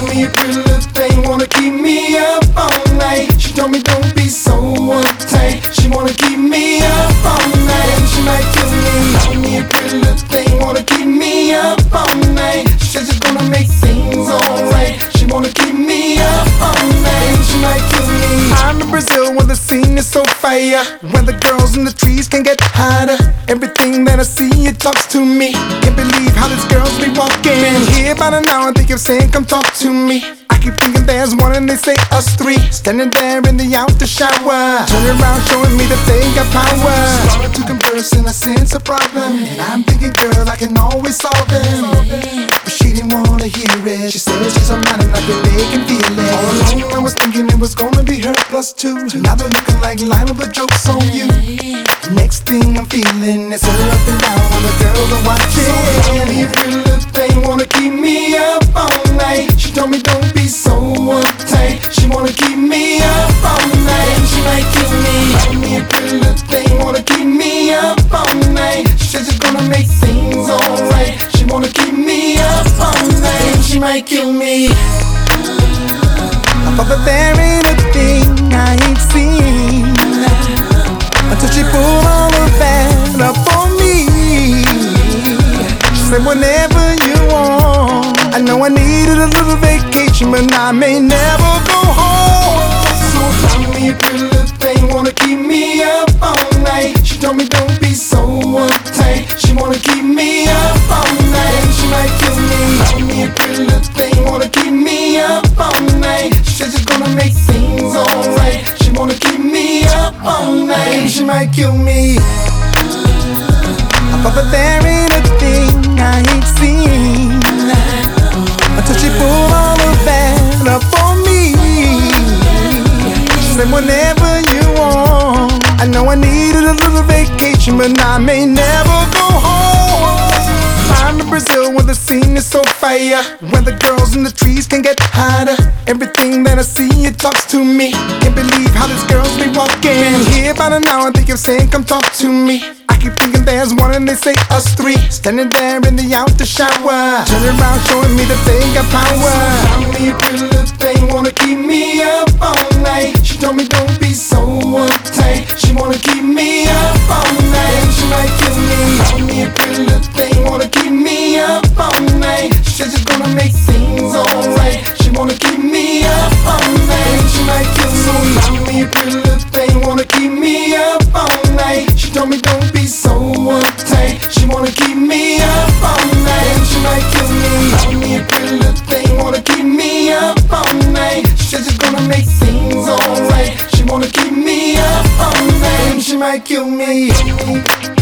me a pretty little thing, wanna keep me up all night. She told me don't be so uptight. She wanna keep me up all night. She might kill me. Call me a pretty little so fire. Where the girls in the trees can get hotter. Everything that I see, it talks to me. Can't believe how these girls be walking. Been here about an hour, they keep saying, come talk to me. I keep thinking there's one and they say us three. Standing there in the outer shower. Turning around, showing me that they got power. Started to converse and I sense a problem. And I'm thinking, girl, I can always solve them. But she didn't wanna hear it. She said she's a plus two. Now they're looking like Lionel, but jokes on you. Next thing I'm feeling is her up and down while the girls are watching. So tell me a pretty little thing, wanna keep me up all night. She told me don't be so uptight. She wanna keep me up all night. She might kill me. Tell me a pretty little thing, wanna keep me up all night. She says she's gonna make things alright. She wanna keep me up all night. She might kill me. That there ain't a thing I ain't seen until she pulled all of that up on me. She said, whenever you want. I know I needed a little vacation, but I may never go home. So tell me a little thing, kill me. I thought that there ain't a thing I ain't seen until she pulled all of that up on me. She said, whenever you want. I know I needed a little vacation, but I may never go home. I'm in Brazil where the scene is so fire. Where the girls in the trees can get hotter. Everything that I see, it talks to me. Walking. Been here about an hour, they keep saying, come talk to me. I keep thinking there's one and they say us three. Standing there in the outer shower. Turning around, showing me that they got power. Tell me a pretty little thing, wanna keep me up all night. She told me don't be so uptight. She wanna keep me up all night. She might kill me. Tell me a pretty little thing, wanna keep me up all night. She says she's gonna make might kill me.